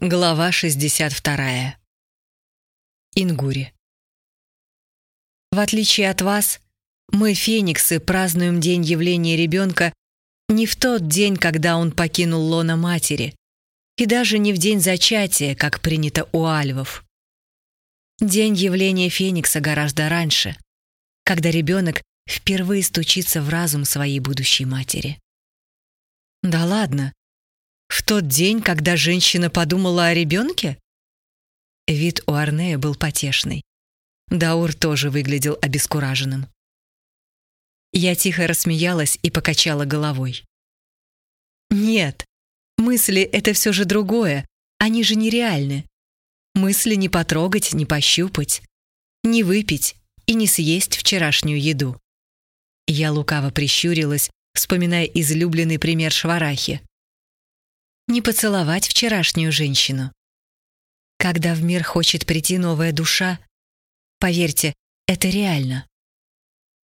Глава 62. Ингури. В отличие от вас, мы, фениксы, празднуем день явления ребенка не в тот день, когда он покинул лона матери, и даже не в день зачатия, как принято у альвов. День явления феникса гораздо раньше, когда ребенок впервые стучится в разум своей будущей матери. Да ладно, в тот день, когда женщина подумала о ребенке? Вид у Арнея был потешный. Даур тоже выглядел обескураженным. Я тихо рассмеялась и покачала головой. «Нет, мысли — это все же другое, они же нереальны. Мысли не потрогать, не пощупать, не выпить и не съесть вчерашнюю еду». Я лукаво прищурилась, вспоминая излюбленный пример Шварахи не поцеловать вчерашнюю женщину. Когда в мир хочет прийти новая душа, поверьте, это реально.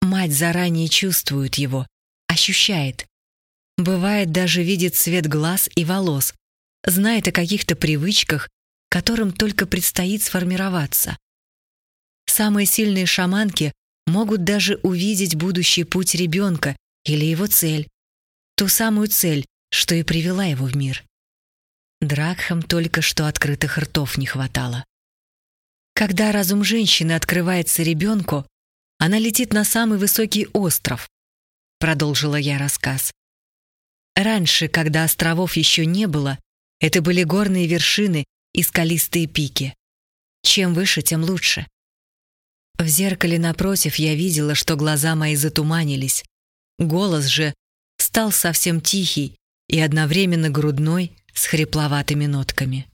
Мать заранее чувствует его, ощущает. Бывает, даже видит цвет глаз и волос, знает о каких-то привычках, которым только предстоит сформироваться. Самые сильные шаманки могут уже увидеть будущий путь ребенка или его цель, ту самую цель, что и привела его в мир. Дракхам только что открытых ртов не хватало. Когда разум женщины открывается ребенку, она летит на самый высокий остров, продолжила я рассказ. Раньше, когда островов еще не было, это были горные вершины и скалистые пики. Чем выше, тем лучше. В зеркале напротив я видела, что глаза мои затуманились. Голос же стал совсем тихий и одновременно грудной с хрипловатыми нотками.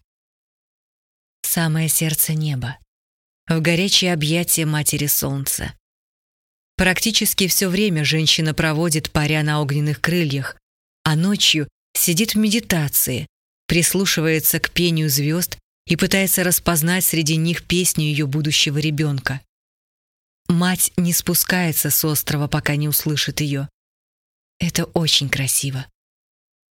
Самое сердце неба. В горячее объятие матери солнца. Практически все время женщина проводит, паря на огненных крыльях, а ночью сидит в медитации, прислушивается к пению звезд и пытается распознать среди них песню ее будущего ребенка. Мать не спускается с острова, пока не услышит ее. Это очень красиво.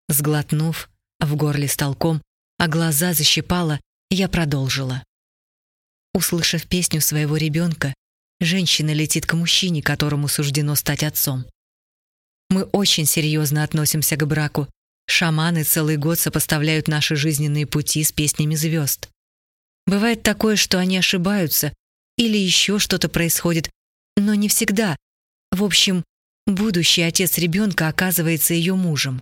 Сглотнув, в горле стал ком, а глаза защипало, я продолжила. Услышав песню своего ребенка, женщина летит к мужчине, которому суждено стать отцом. Мы очень серьезно относимся к браку. Шаманы целый год сопоставляют наши жизненные пути с песнями звезд. Бывает такое, что они ошибаются, или еще что-то происходит, но не всегда. В общем, будущий отец ребенка оказывается ее мужем.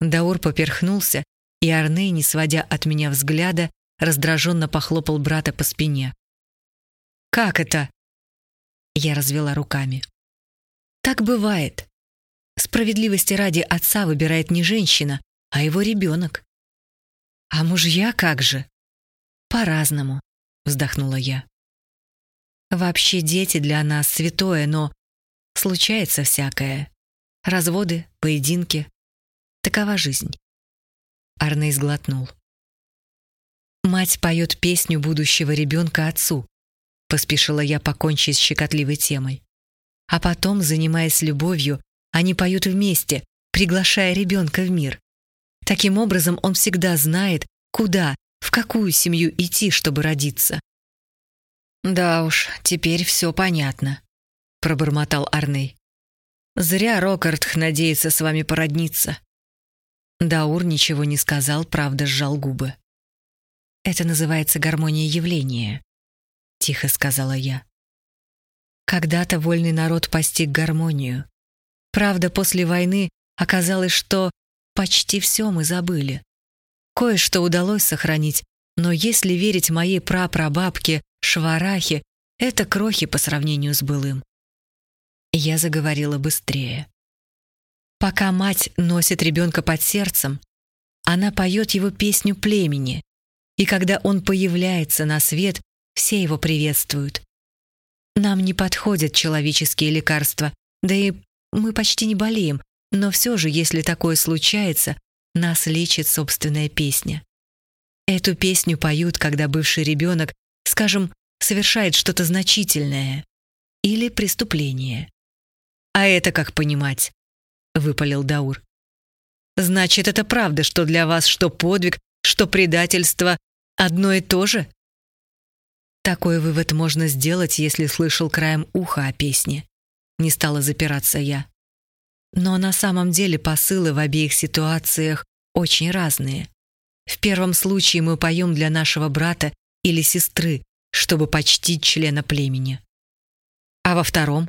Даур поперхнулся, и Арней, не сводя от меня взгляда, раздраженно похлопал брата по спине. «Как это?» Я развела руками. «Так бывает. Справедливости ради отца выбирает не женщина, а его ребенок. А мужья как же?» «По-разному», — вздохнула я. «Вообще дети для нас святое, но случается всякое. Разводы, поединки, Такова жизнь. Арней сглотнул. Мать поет песню будущего ребенка отцу. Поспешила я покончить с щекотливой темой. А потом, занимаясь любовью, они поют вместе, приглашая ребенка в мир. Таким образом, он всегда знает, куда, в какую семью идти, чтобы родиться. «Да уж, теперь все понятно», — пробормотал Арней. «Зря Рокард надеется с вами породниться. Даур ничего не сказал, правда сжал губы. «Это называется гармония явления», — тихо сказала я. Когда-то вольный народ постиг гармонию. Правда, после войны оказалось, что почти все мы забыли. Кое-что удалось сохранить, но если верить моей прапрабабке Шварахе, это крохи по сравнению с былым. Я заговорила быстрее. Пока мать носит ребенка под сердцем, она поет его песню племени, и когда он появляется на свет, все его приветствуют. Нам не подходят человеческие лекарства, да и мы почти не болеем, но все же, если такое случается, нас лечит собственная песня. Эту песню поют, когда бывший ребенок, скажем, совершает что-то значительное или преступление. А это как понимать? Выпалил Даур. Значит, это правда, что для вас что подвиг, Что предательство одно и то же? Такой вывод можно сделать, если слышал краем уха о песне. Не стала запираться я. Но на самом деле посылы в обеих ситуациях очень разные. В первом случае мы поем для нашего брата или сестры, чтобы почтить члена племени. А во втором?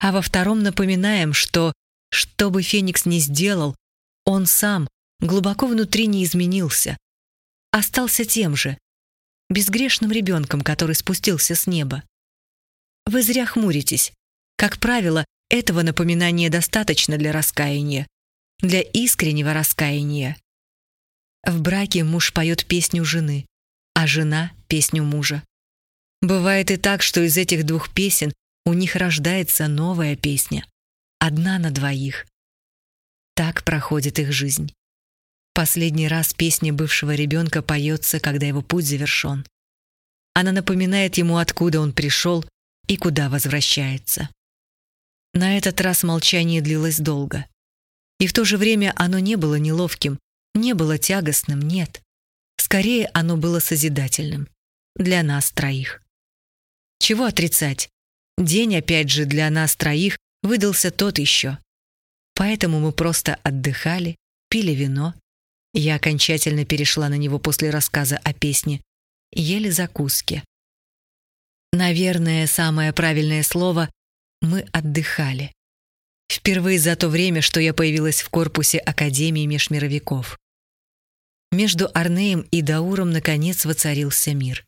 А во втором напоминаем, что, что бы Феникс ни сделал, он сам глубоко внутри не изменился. Остался тем же, безгрешным ребенком, который спустился с неба. Вы зря хмуритесь. Как правило, этого напоминания достаточно для раскаяния, для искреннего раскаяния. В браке муж поет песню жены, а жена — песню мужа. Бывает и так, что из этих двух песен у них рождается новая песня. Одна на двоих. Так проходит их жизнь. Последний раз песня бывшего ребенка поется, когда его путь завершен. Она напоминает ему, откуда он пришел и куда возвращается. На этот раз молчание длилось долго. И в то же время оно не было неловким, не было тягостным, нет. Скорее, оно было созидательным. Для нас троих. Чего отрицать? День, опять же, для нас троих выдался тот еще. Поэтому мы просто отдыхали, пили вино. Я окончательно перешла на него после рассказа о песне. Ели закуски. Наверное, самое правильное слово «мы отдыхали». Впервые за то время, что я появилась в корпусе Академии межмировиков. Между Арнеем и Дауром наконец воцарился мир.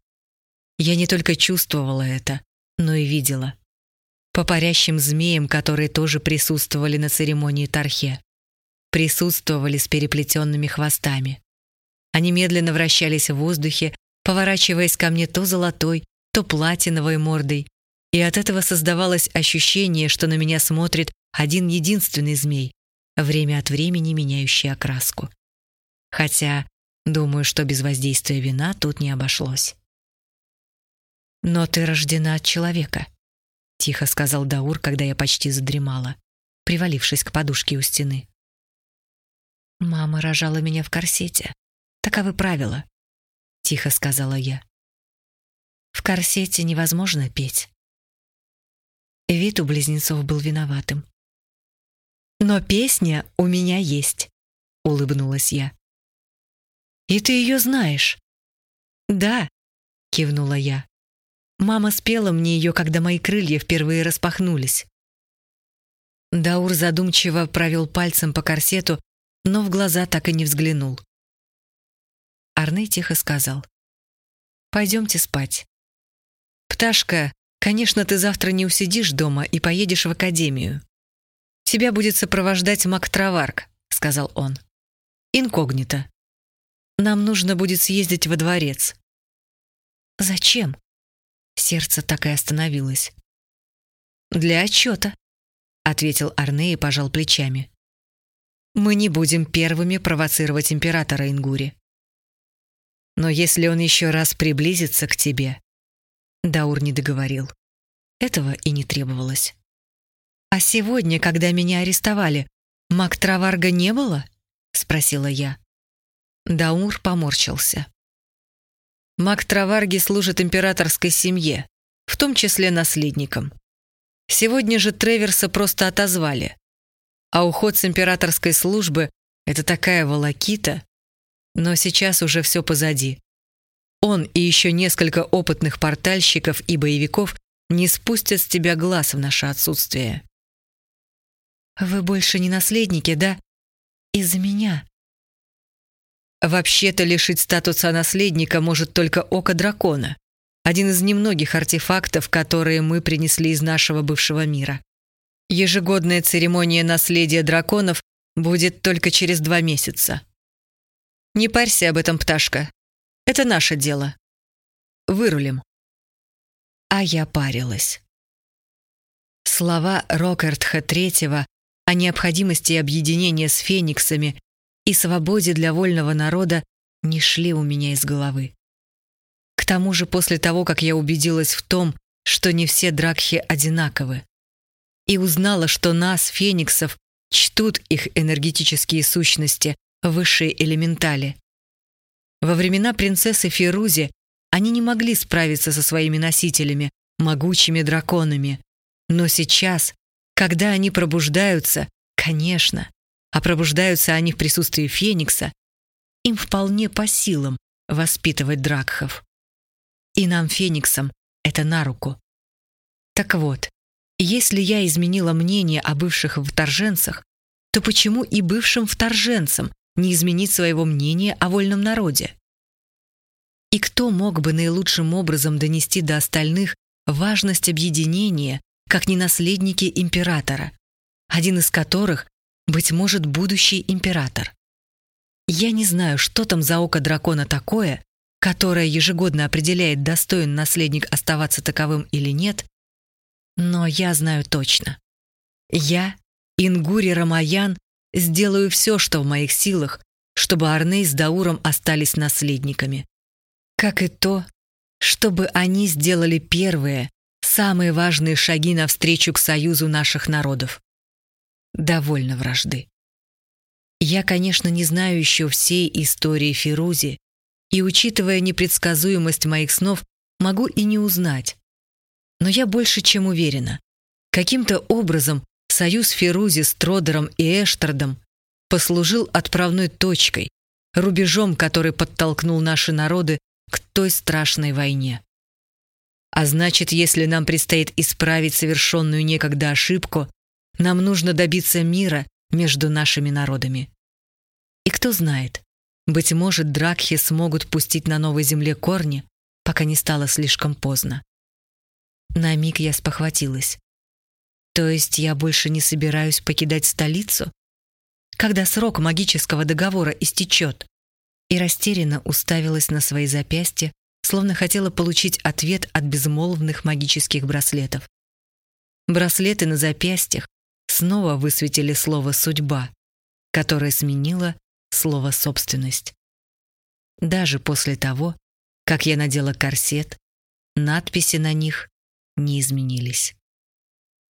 Я не только чувствовала это, но и видела. По парящим змеям, которые тоже присутствовали на церемонии Тархе. Присутствовали с переплетенными хвостами. Они медленно вращались в воздухе, поворачиваясь ко мне то золотой, то платиновой мордой, и от этого создавалось ощущение, что на меня смотрит один единственный змей, время от времени меняющий окраску. Хотя Думаю, что без воздействия вина тут не обошлось. «Но ты рождена от человека», — тихо сказал Даур, когда я почти задремала, привалившись к подушке у стены. «Мама рожала меня в корсете. Таковы правила», — тихо сказала я. «В корсете невозможно петь». Вид у близнецов был виноватым. «Но песня у меня есть», — улыбнулась я. И ты ее знаешь?» «Да», — кивнула я. «Мама спела мне ее, когда мои крылья впервые распахнулись». Даур задумчиво провел пальцем по корсету, но в глаза так и не взглянул. Арне тихо сказал. «Пойдемте спать. Пташка, конечно, ты завтра не усидишь дома и поедешь в академию. Тебя будет сопровождать Мактраварк», — сказал он. «Инкогнито. Нам нужно будет съездить во дворец». «Зачем?» Сердце так и остановилось. «Для отчета», — ответил Арне и пожал плечами. «Мы не будем первыми провоцировать императора Ингури. Но если он еще раз приблизится к тебе...» Даур не договорил. Этого и не требовалось. «А сегодня, когда меня арестовали, маг Траварга не было?» — спросила я. Даур поморщился. Маг Траварги служит императорской семье, в том числе наследникам. Сегодня же Треверса просто отозвали. А уход с императорской службы — это такая волокита. Но сейчас уже все позади. Он и еще несколько опытных портальщиков и боевиков не спустят с тебя глаз в наше отсутствие. «Вы больше не наследники, да? Из-за меня?» Вообще-то лишить статуса наследника может только око дракона, один из немногих артефактов, которые мы принесли из нашего бывшего мира. Ежегодная церемония наследия драконов будет только через два месяца. Не парься об этом, пташка. Это наше дело. Вырулим. А я парилась. Слова Рокертха Третьего о необходимости объединения с фениксами и свободе для вольного народа не шли у меня из головы. К тому же после того, как я убедилась в том, что не все дракхи одинаковы, и узнала, что нас, фениксов, чтут их энергетические сущности, высшие элементали, Во времена принцессы Фирузи они не могли справиться со своими носителями, могучими драконами. Но сейчас, когда они пробуждаются, конечно, а пробуждаются они в присутствии Феникса, им вполне по силам воспитывать дракхов. И нам, Фениксам, это на руку. Так вот, если я изменила мнение о бывших вторженцах, то почему и бывшим вторженцам не изменить своего мнения о вольном народе? И кто мог бы наилучшим образом донести до остальных важность объединения, как не наследники императора, один из которых, быть может, будущий император? Я не знаю, что там за око дракона такое, которое ежегодно определяет, достоин наследник оставаться таковым или нет, но я знаю точно. Я, Ингури Рамаян, сделаю все, что в моих силах, чтобы Арней с Дауром остались наследниками. Как и то, чтобы они сделали первые, самые важные шаги навстречу к союзу наших народов. Довольно вражды. Я, конечно, не знаю еще всей истории Фирузи, и, учитывая непредсказуемость моих снов, могу и не узнать. Но я больше чем уверена. Каким-то образом союз Фирузи с Тродером и Эштардом послужил отправной точкой, рубежом, который подтолкнул наши народы к той страшной войне. А значит, если нам предстоит исправить совершенную некогда ошибку, нам нужно добиться мира между нашими народами. И кто знает, быть может, дракхи смогут пустить на новой земле корни, пока не стало слишком поздно. На миг я спохватилась. То есть я больше не собираюсь покидать столицу? Когда срок магического договора истечет? И растерянно уставилась на свои запястья, словно хотела получить ответ от безмолвных магических браслетов. Браслеты на запястьях снова высветили слово «судьба», которое сменило слово «собственность». Даже после того, как я надела корсет, надписи на них не изменились.